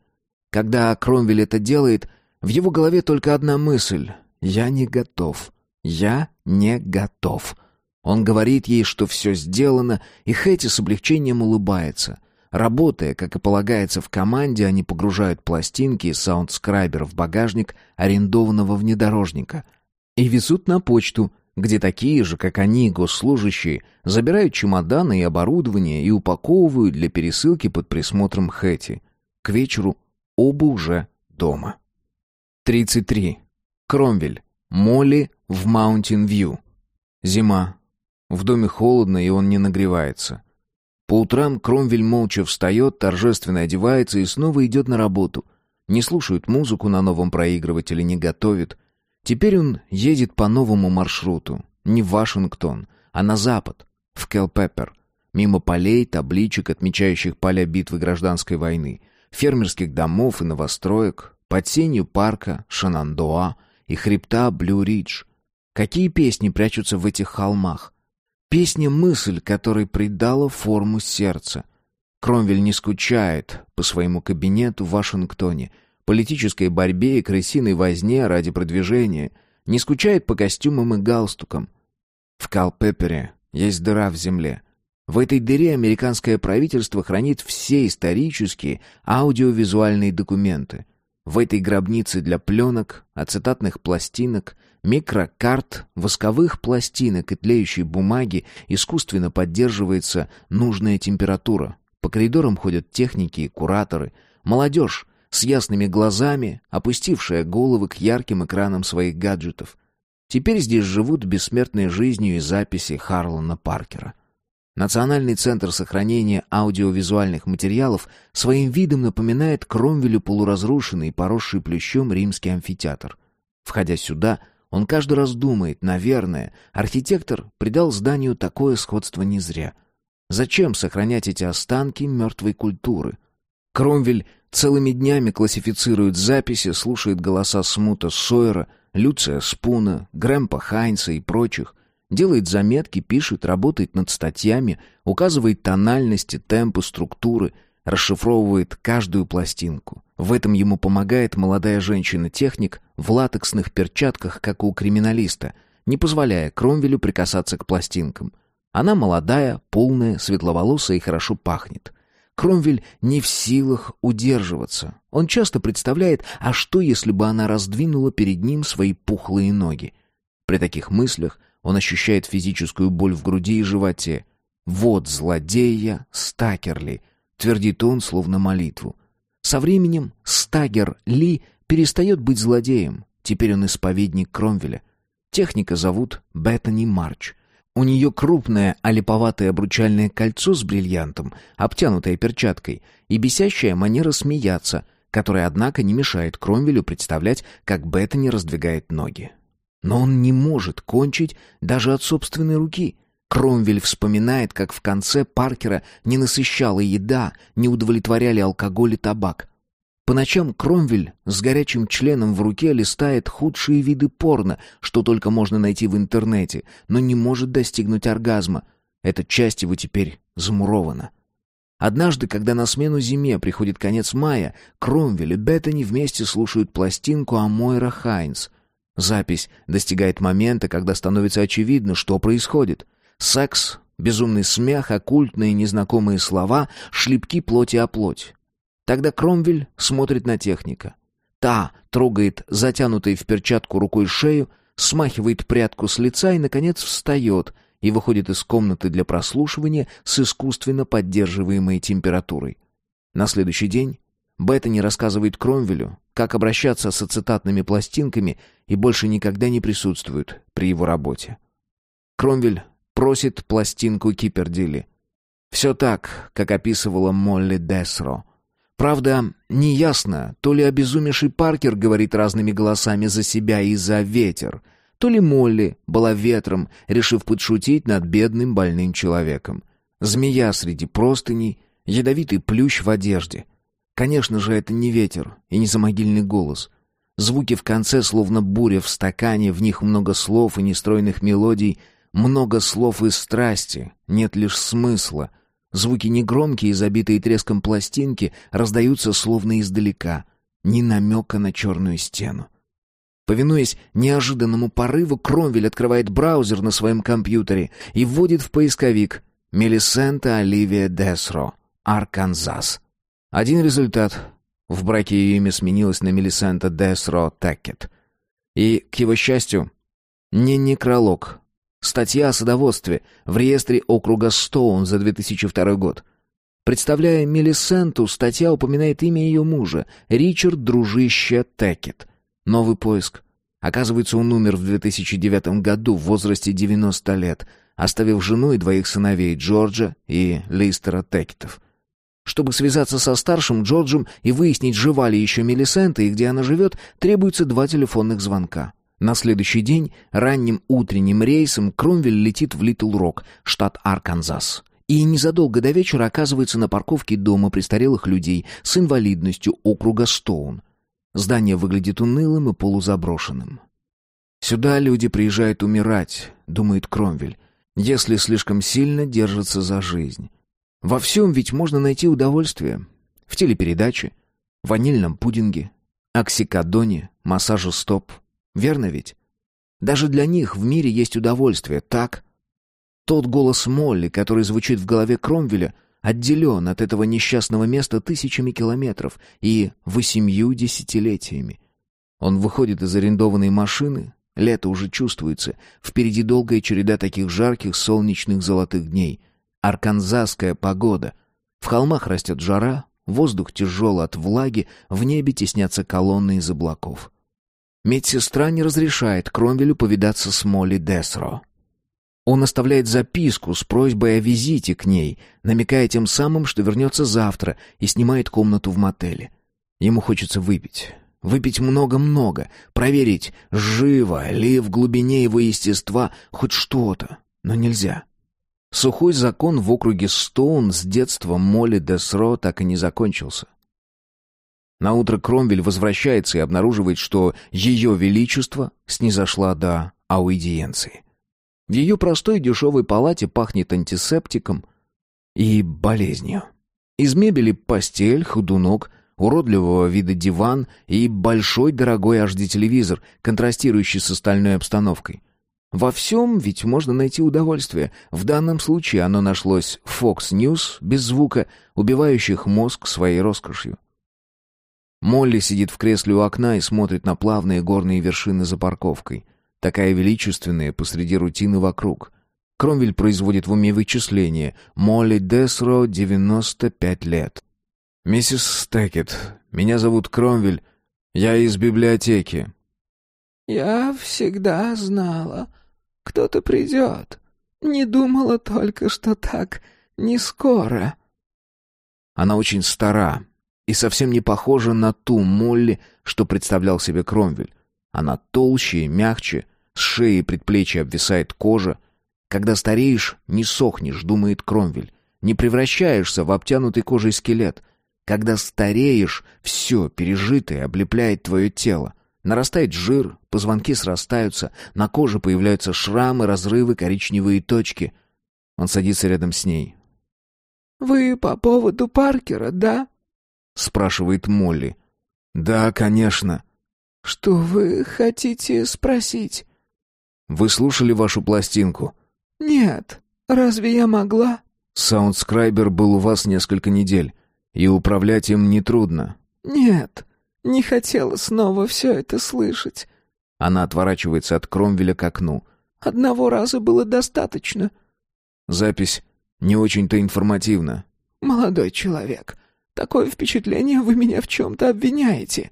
Когда Кромвель это делает, в его голове только одна мысль «Я не готов. Я не готов». Он говорит ей, что все сделано, и Хэти с облегчением улыбается. Работая, как и полагается в команде, они погружают пластинки и саундскрайбер в багажник арендованного внедорожника и везут на почту, где такие же, как они, госслужащие, забирают чемоданы и оборудование и упаковывают для пересылки под присмотром Хэти. К вечеру оба уже дома. 33. Кромвель. Молли в Маунтин-Вью. Зима. В доме холодно, и он не нагревается. По утрам Кромвель молча встает, торжественно одевается и снова идет на работу. Не слушает музыку на новом проигрывателе, не готовит. Теперь он едет по новому маршруту. Не в Вашингтон, а на запад, в Келпеппер. Мимо полей, табличек, отмечающих поля битвы гражданской войны, фермерских домов и новостроек, под сенью парка Шанандоа и хребта Блю-Ридж. Какие песни прячутся в этих холмах? Песня-мысль, которой придала форму сердца. Кромвель не скучает по своему кабинету в Вашингтоне, политической борьбе и крысиной возне ради продвижения, не скучает по костюмам и галстукам. В Калпеппере есть дыра в земле. В этой дыре американское правительство хранит все исторические аудиовизуальные документы — в этой гробнице для пленок, ацетатных пластинок, микрокарт, восковых пластинок и тлеющей бумаги искусственно поддерживается нужная температура. По коридорам ходят техники и кураторы. Молодежь с ясными глазами, опустившая головы к ярким экранам своих гаджетов. Теперь здесь живут бессмертной жизнью и записи Харлана Паркера. Национальный центр сохранения аудиовизуальных материалов своим видом напоминает Кромвелю полуразрушенный, поросший плющом римский амфитеатр. Входя сюда, он каждый раз думает, наверное, архитектор придал зданию такое сходство не зря. Зачем сохранять эти останки мертвой культуры? Кромвель целыми днями классифицирует записи, слушает голоса Смута Сойера, Люция Спуна, Грэмпа Хайнса и прочих — Делает заметки, пишет, работает над статьями, указывает тональности, темпы, структуры, расшифровывает каждую пластинку. В этом ему помогает молодая женщина-техник в латексных перчатках, как у криминалиста, не позволяя Кромвелю прикасаться к пластинкам. Она молодая, полная, светловолосая и хорошо пахнет. Кромвель не в силах удерживаться. Он часто представляет, а что, если бы она раздвинула перед ним свои пухлые ноги? При таких мыслях он ощущает физическую боль в груди и животе. «Вот злодея Стакерли», — твердит он, словно молитву. Со временем Стагер Ли перестает быть злодеем. Теперь он исповедник Кромвеля. Техника зовут Беттани Марч. У нее крупное олиповатое обручальное кольцо с бриллиантом, обтянутое перчаткой, и бесящая манера смеяться, которая, однако, не мешает Кромвелю представлять, как Беттани раздвигает ноги. Но он не может кончить даже от собственной руки. Кромвель вспоминает, как в конце Паркера не насыщала еда, не удовлетворяли алкоголь и табак. По ночам Кромвель с горячим членом в руке листает худшие виды порно, что только можно найти в интернете, но не может достигнуть оргазма. Эта часть его теперь замурована. Однажды, когда на смену зиме приходит конец мая, Кромвель и Беттани вместе слушают пластинку Амойра Хайнс. Запись достигает момента, когда становится очевидно, что происходит. Секс, безумный смех, оккультные незнакомые слова, шлепки плоти о плоть. Тогда Кромвель смотрит на техника. Та трогает затянутой в перчатку рукой шею, смахивает прядку с лица и, наконец, встает — и выходит из комнаты для прослушивания с искусственно поддерживаемой температурой. На следующий день Беттани рассказывает Кромвелю, как обращаться с ацетатными пластинками и больше никогда не присутствует при его работе. Кромвель просит пластинку Кипердили. Все так, как описывала Молли Десро. Правда, неясно, то ли обезумевший Паркер говорит разными голосами за себя и за ветер — то ли Молли была ветром, решив подшутить над бедным больным человеком. Змея среди простыней, ядовитый плющ в одежде. Конечно же, это не ветер и не замогильный голос. Звуки в конце словно буря в стакане, в них много слов и нестройных мелодий, много слов и страсти, нет лишь смысла. Звуки негромкие забитые треском пластинки раздаются словно издалека, ни намека на черную стену. Повинуясь неожиданному порыву, Кромвель открывает браузер на своем компьютере и вводит в поисковик «Мелисента Оливия Десро, Арканзас». Один результат. В браке ее имя сменилось на Мелисента Десро Текет. И, к его счастью, не некролог. Статья о садоводстве в реестре округа Стоун за 2002 год. Представляя Мелисенту, статья упоминает имя ее мужа, Ричард Дружище Текет — Новый поиск. Оказывается, он умер в 2009 году в возрасте 90 лет, оставив жену и двоих сыновей Джорджа и Листера Текетов. Чтобы связаться со старшим Джорджем и выяснить, жива ли еще Мелисента и где она живет, требуется два телефонных звонка. На следующий день ранним утренним рейсом Кромвель летит в Литл-Рок, штат Арканзас. И незадолго до вечера оказывается на парковке дома престарелых людей с инвалидностью округа Стоун. Здание выглядит унылым и полузаброшенным. «Сюда люди приезжают умирать», — думает Кромвель, «если слишком сильно держатся за жизнь. Во всем ведь можно найти удовольствие. В телепередаче, ванильном пудинге, оксикодоне, массаже стоп. Верно ведь? Даже для них в мире есть удовольствие, так?» Тот голос Молли, который звучит в голове Кромвеля — отделен от этого несчастного места тысячами километров и восемью десятилетиями. Он выходит из арендованной машины, лето уже чувствуется, впереди долгая череда таких жарких солнечных золотых дней. Арканзасская погода. В холмах растет жара, воздух тяжел от влаги, в небе теснятся колонны из облаков. Медсестра не разрешает Кромвелю повидаться с Молли Десро. Он оставляет записку с просьбой о визите к ней, намекая тем самым, что вернется завтра и снимает комнату в мотеле. Ему хочется выпить. Выпить много-много, проверить, живо ли в глубине его естества хоть что-то, но нельзя. Сухой закон в округе Стоун с детства Молли Десро так и не закончился. Наутро Кромвель возвращается и обнаруживает, что ее величество снизошла до аудиенции. В ее простой дешевой палате пахнет антисептиком и болезнью. Из мебели постель, ходунок, уродливого вида диван и большой дорогой HD-телевизор, контрастирующий с остальной обстановкой. Во всем ведь можно найти удовольствие. В данном случае оно нашлось в Fox News без звука, убивающих мозг своей роскошью. Молли сидит в кресле у окна и смотрит на плавные горные вершины за парковкой такая величественная посреди рутины вокруг. Кромвель производит в уме вычисление. Молли Десро, 95 лет. «Миссис Стекет, меня зовут Кромвель. Я из библиотеки». «Я всегда знала, кто-то придет. Не думала только, что так не скоро». Она очень стара и совсем не похожа на ту Молли, что представлял себе Кромвель. Она толще и мягче, с шеи и предплечья обвисает кожа. Когда стареешь, не сохнешь, думает Кромвель. Не превращаешься в обтянутый кожей скелет. Когда стареешь, все пережитое облепляет твое тело. Нарастает жир, позвонки срастаются, на коже появляются шрамы, разрывы, коричневые точки. Он садится рядом с ней. «Вы по поводу Паркера, да?» — спрашивает Молли. «Да, конечно». «Что вы хотите спросить?» «Вы слушали вашу пластинку?» «Нет. Разве я могла?» «Саундскрайбер был у вас несколько недель, и управлять им нетрудно». «Нет, не хотела снова все это слышать». Она отворачивается от Кромвеля к окну. «Одного раза было достаточно». Запись не очень-то информативна. «Молодой человек, такое впечатление вы меня в чем-то обвиняете».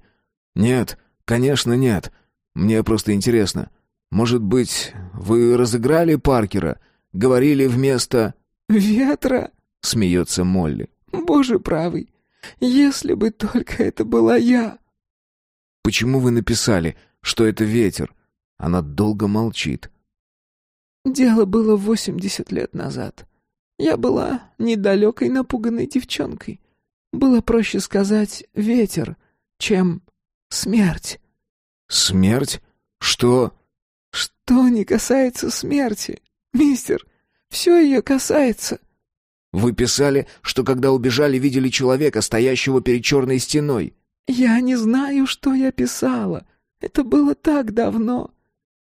«Нет, конечно нет. Мне просто интересно. Может быть, вы разыграли Паркера? Говорили вместо...» «Ветра?» — смеется Молли. «Боже правый, если бы только это была я!» «Почему вы написали, что это ветер?» Она долго молчит. «Дело было восемьдесят лет назад. Я была недалекой напуганной девчонкой. Было проще сказать «ветер», чем «смерть». «Смерть? Что?» «Что не касается смерти, мистер? Все ее касается». «Вы писали, что когда убежали, видели человека, стоящего перед черной стеной». «Я не знаю, что я писала. Это было так давно».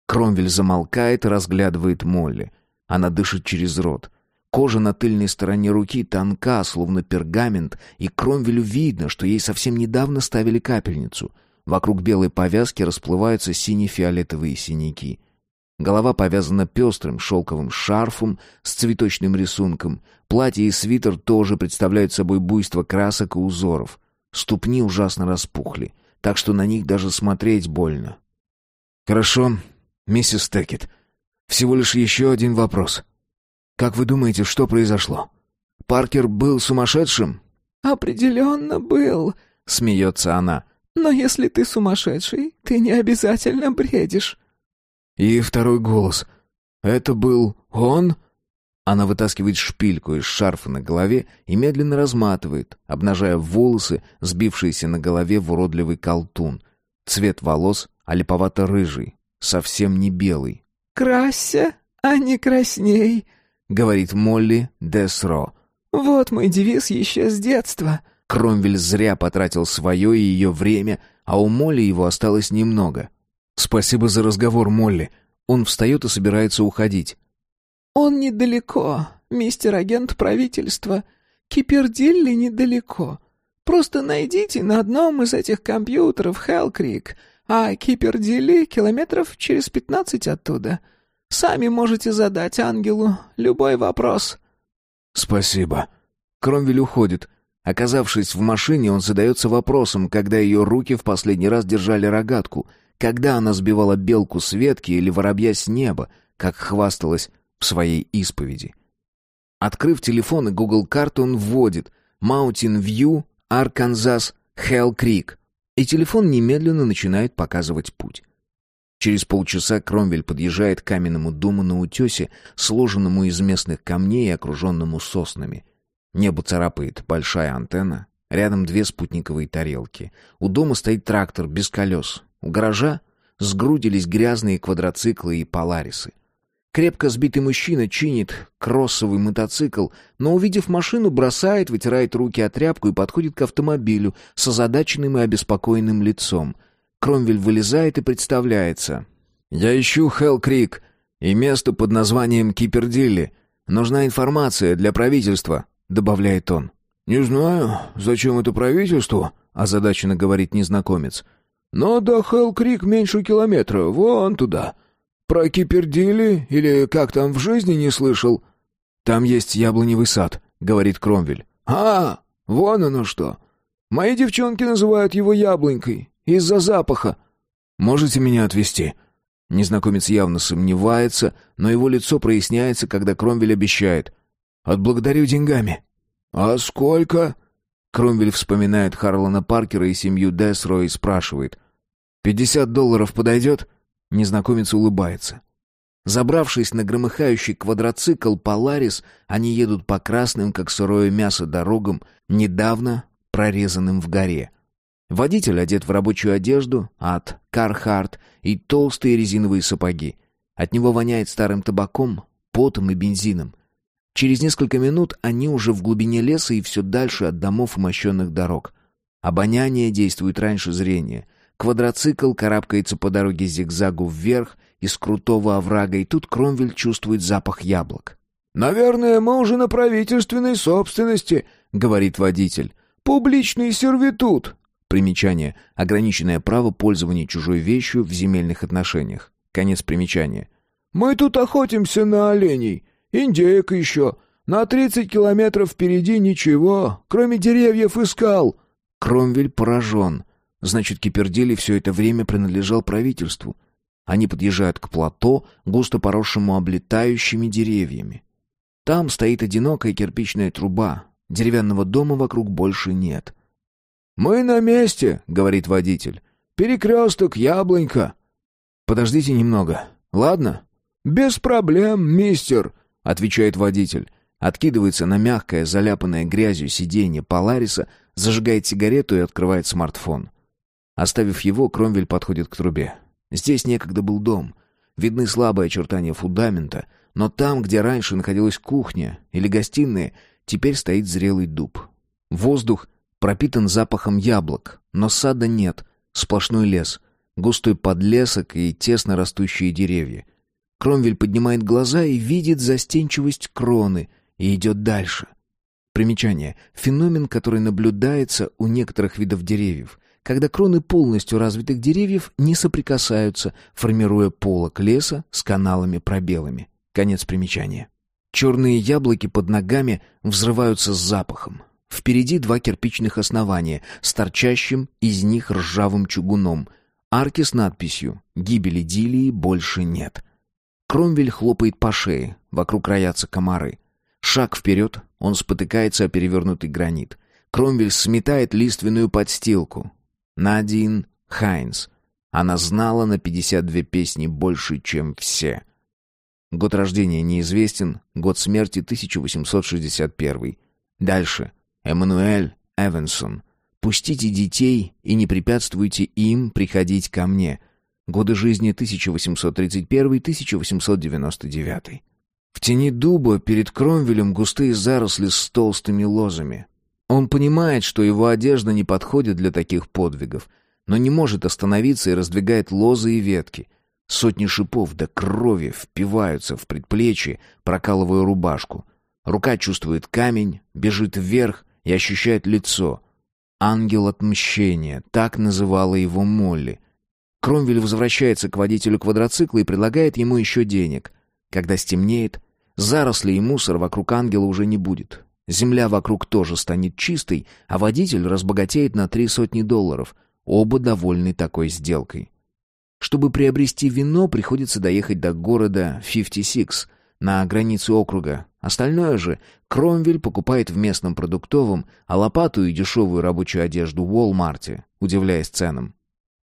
Кромвель замолкает и разглядывает Молли. Она дышит через рот. Кожа на тыльной стороне руки тонка, словно пергамент, и Кромвелю видно, что ей совсем недавно ставили капельницу. Вокруг белой повязки расплываются сине-фиолетовые синяки. Голова повязана пестрым шелковым шарфом с цветочным рисунком. Платье и свитер тоже представляют собой буйство красок и узоров. Ступни ужасно распухли, так что на них даже смотреть больно. «Хорошо, миссис Текет. Всего лишь еще один вопрос. Как вы думаете, что произошло? Паркер был сумасшедшим?» «Определенно был», — смеется она. «Но если ты сумасшедший, ты не обязательно бредишь». И второй голос. «Это был он?» Она вытаскивает шпильку из шарфа на голове и медленно разматывает, обнажая волосы, сбившиеся на голове в уродливый колтун. Цвет волос олиповато-рыжий, совсем не белый. «Крася, а не красней», — говорит Молли Десро. «Вот мой девиз еще с детства». Кромвель зря потратил свое и ее время, а у Молли его осталось немного. «Спасибо за разговор, Молли». Он встает и собирается уходить. «Он недалеко, мистер агент правительства. Кипердилли недалеко. Просто найдите на одном из этих компьютеров Хелл-Крик, а Кипердилли километров через пятнадцать оттуда. Сами можете задать ангелу любой вопрос». «Спасибо». Кромвель уходит. Оказавшись в машине, он задается вопросом, когда ее руки в последний раз держали рогатку, когда она сбивала белку с ветки или воробья с неба, как хвасталась в своей исповеди. Открыв телефон и Google карту, он вводит Mountain View, Arkansas, Hell Creek, и телефон немедленно начинает показывать путь. Через полчаса Кромвель подъезжает к каменному дому на утесе, сложенному из местных камней и окруженному соснами. Небо царапает большая антенна, рядом две спутниковые тарелки. У дома стоит трактор без колес. У гаража сгрудились грязные квадроциклы и поларисы. Крепко сбитый мужчина чинит кроссовый мотоцикл, но, увидев машину, бросает, вытирает руки от тряпку и подходит к автомобилю с озадаченным и обеспокоенным лицом. Кромвель вылезает и представляется. «Я ищу Хелл Крик и место под названием Кипердилли. Нужна информация для правительства», — добавляет он. «Не знаю, зачем это правительству», — озадаченно говорит незнакомец. «Но до Хелл Крик меньше километра, вон туда». Про Кипердили или как там в жизни не слышал?» «Там есть яблоневый сад», — говорит Кромвель. «А, вон оно что. Мои девчонки называют его яблонькой. Из-за запаха. Можете меня отвезти?» Незнакомец явно сомневается, но его лицо проясняется, когда Кромвель обещает. «Отблагодарю деньгами». «А сколько?» Кромвель вспоминает Харлана Паркера и семью Десро и спрашивает. «Пятьдесят долларов подойдет?» Незнакомец улыбается. Забравшись на громыхающий квадроцикл «Поларис», они едут по красным, как сырое мясо, дорогам, недавно прорезанным в горе. Водитель одет в рабочую одежду от Carhartt и толстые резиновые сапоги. От него воняет старым табаком, потом и бензином. Через несколько минут они уже в глубине леса и все дальше от домов и мощенных дорог. Обоняние действует раньше зрения. Квадроцикл карабкается по дороге зигзагу вверх из крутого оврага, и тут Кромвель чувствует запах яблок. «Наверное, мы уже на правительственной собственности», — говорит водитель. «Публичный сервитут». Примечание. Ограниченное право пользования чужой вещью в земельных отношениях. Конец примечания. «Мы тут охотимся на оленей. Индейка еще. На тридцать километров впереди ничего, кроме деревьев и скал». Кромвель поражен. Значит, Кипердили все это время принадлежал правительству. Они подъезжают к плато, густо поросшему облетающими деревьями. Там стоит одинокая кирпичная труба. Деревянного дома вокруг больше нет. «Мы на месте», — говорит водитель. «Перекресток, яблонька». «Подождите немного, ладно?» «Без проблем, мистер», — отвечает водитель. Откидывается на мягкое, заляпанное грязью сиденье Полариса, зажигает сигарету и открывает смартфон. Оставив его, Кромвель подходит к трубе. Здесь некогда был дом. Видны слабые очертания фундамента, но там, где раньше находилась кухня или гостиная, теперь стоит зрелый дуб. Воздух пропитан запахом яблок, но сада нет, сплошной лес, густой подлесок и тесно растущие деревья. Кромвель поднимает глаза и видит застенчивость кроны и идет дальше. Примечание. Феномен, который наблюдается у некоторых видов деревьев, когда кроны полностью развитых деревьев не соприкасаются, формируя полок леса с каналами-пробелами. Конец примечания. Черные яблоки под ногами взрываются с запахом. Впереди два кирпичных основания с торчащим из них ржавым чугуном. Арки с надписью «Гибели Дилии больше нет». Кромвель хлопает по шее, вокруг роятся комары. Шаг вперед, он спотыкается о перевернутый гранит. Кромвель сметает лиственную подстилку. Надин Хайнс. Она знала на 52 песни больше, чем все. Год рождения неизвестен, год смерти 1861. Дальше. Эммануэль Эвансон. Пустите детей и не препятствуйте им приходить ко мне. Годы жизни 1831-1899. В тени дуба перед Кромвелем густые заросли с толстыми лозами. Он понимает, что его одежда не подходит для таких подвигов, но не может остановиться и раздвигает лозы и ветки. Сотни шипов до крови впиваются в предплечье, прокалывая рубашку. Рука чувствует камень, бежит вверх, и ощущает лицо. Ангел отмщения, так называла его Молли. Кромвель возвращается к водителю квадроцикла и предлагает ему еще денег. Когда стемнеет, зарослей и мусор вокруг ангела уже не будет. Земля вокруг тоже станет чистой, а водитель разбогатеет на три сотни долларов. Оба довольны такой сделкой. Чтобы приобрести вино, приходится доехать до города 56, на границе округа. Остальное же Кромвель покупает в местном продуктовом, а лопату и дешевую рабочую одежду в Уолмарте, удивляясь ценам.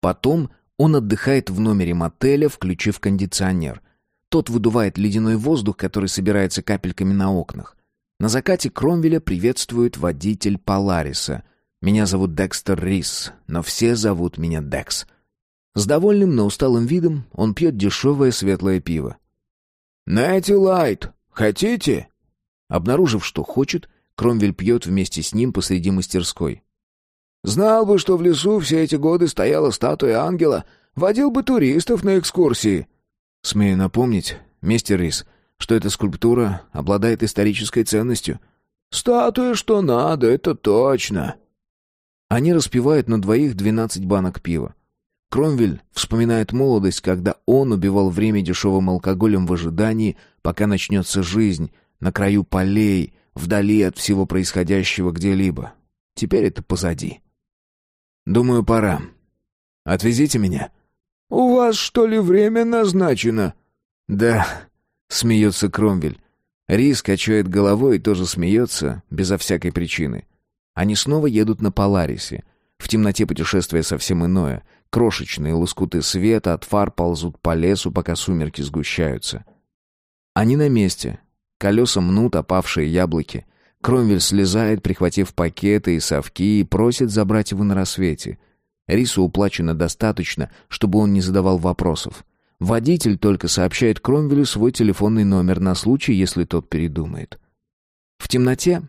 Потом он отдыхает в номере мотеля, включив кондиционер. Тот выдувает ледяной воздух, который собирается капельками на окнах. На закате Кромвеля приветствует водитель Полариса. «Меня зовут Декстер Рис, но все зовут меня Декс». С довольным, но усталым видом он пьет дешевое светлое пиво. «Нэти Лайт, хотите?» Обнаружив, что хочет, Кромвель пьет вместе с ним посреди мастерской. «Знал бы, что в лесу все эти годы стояла статуя ангела, водил бы туристов на экскурсии». «Смею напомнить, мистер Рис, что эта скульптура обладает исторической ценностью». «Статуя что надо, это точно». Они распивают на двоих двенадцать банок пива. Кромвель вспоминает молодость, когда он убивал время дешевым алкоголем в ожидании, пока начнется жизнь, на краю полей, вдали от всего происходящего где-либо. Теперь это позади. «Думаю, пора. Отвезите меня». «У вас, что ли, время назначено?» «Да», — смеется Кромвель. Рис качает головой и тоже смеется, безо всякой причины. Они снова едут на Поларисе. В темноте путешествие совсем иное. Крошечные лоскуты света от фар ползут по лесу, пока сумерки сгущаются. Они на месте. Колеса мнут опавшие яблоки. Кромвель слезает, прихватив пакеты и совки, и просит забрать его на рассвете. Рису уплачено достаточно, чтобы он не задавал вопросов. Водитель только сообщает Кромвелю свой телефонный номер на случай, если тот передумает. В темноте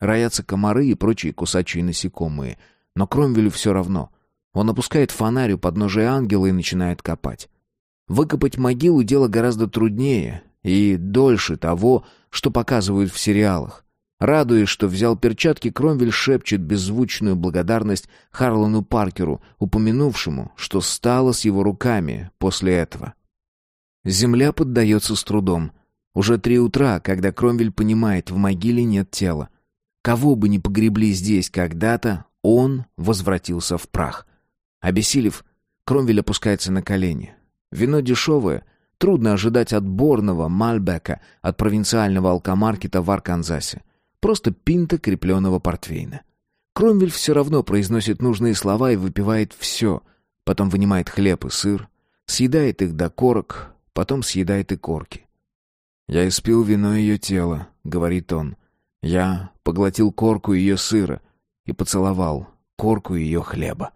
роятся комары и прочие кусачие насекомые, но Кромвелю все равно. Он опускает фонарь у подножия ангела и начинает копать. Выкопать могилу дело гораздо труднее и дольше того, что показывают в сериалах. Радуясь, что взял перчатки, Кромвель шепчет беззвучную благодарность Харлану Паркеру, упомянувшему, что стало с его руками после этого. Земля поддается с трудом. Уже три утра, когда Кромвель понимает, в могиле нет тела. Кого бы ни погребли здесь когда-то, он возвратился в прах. Обессилев, Кромвель опускается на колени. Вино дешевое, трудно ожидать отборного Мальбека от провинциального алкомаркета в Арканзасе. Просто пинта крепленного портвейна. Кромвель все равно произносит нужные слова и выпивает все. Потом вынимает хлеб и сыр, съедает их до корок, потом съедает и корки. «Я испил вино ее тела», — говорит он. «Я поглотил корку ее сыра и поцеловал корку ее хлеба».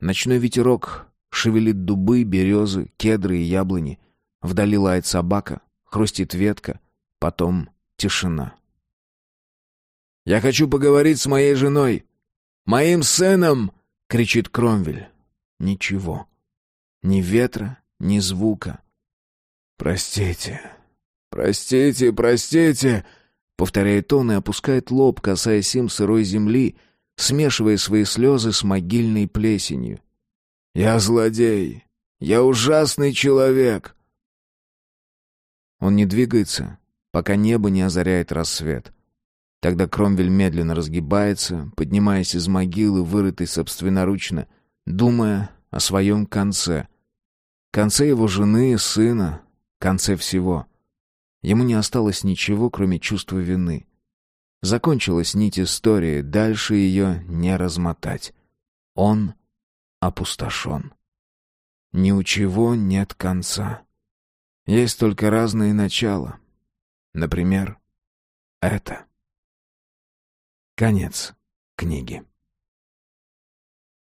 Ночной ветерок шевелит дубы, березы, кедры и яблони. Вдали лает собака, хрустит ветка, потом тишина. «Я хочу поговорить с моей женой! Моим сыном!» — кричит Кромвель. Ничего. Ни ветра, ни звука. «Простите, простите, простите!» — повторяет он и опускает лоб, касаясь им сырой земли, смешивая свои слезы с могильной плесенью. «Я злодей! Я ужасный человек!» Он не двигается, пока небо не озаряет рассвет. Тогда Кромвель медленно разгибается, поднимаясь из могилы, вырытой собственноручно, думая о своем конце. Конце его жены сына, конце всего. Ему не осталось ничего, кроме чувства вины. Закончилась нить истории, дальше ее не размотать. Он опустошен. Ни у чего нет конца. Есть только разные начала. Например, это. Конец книги.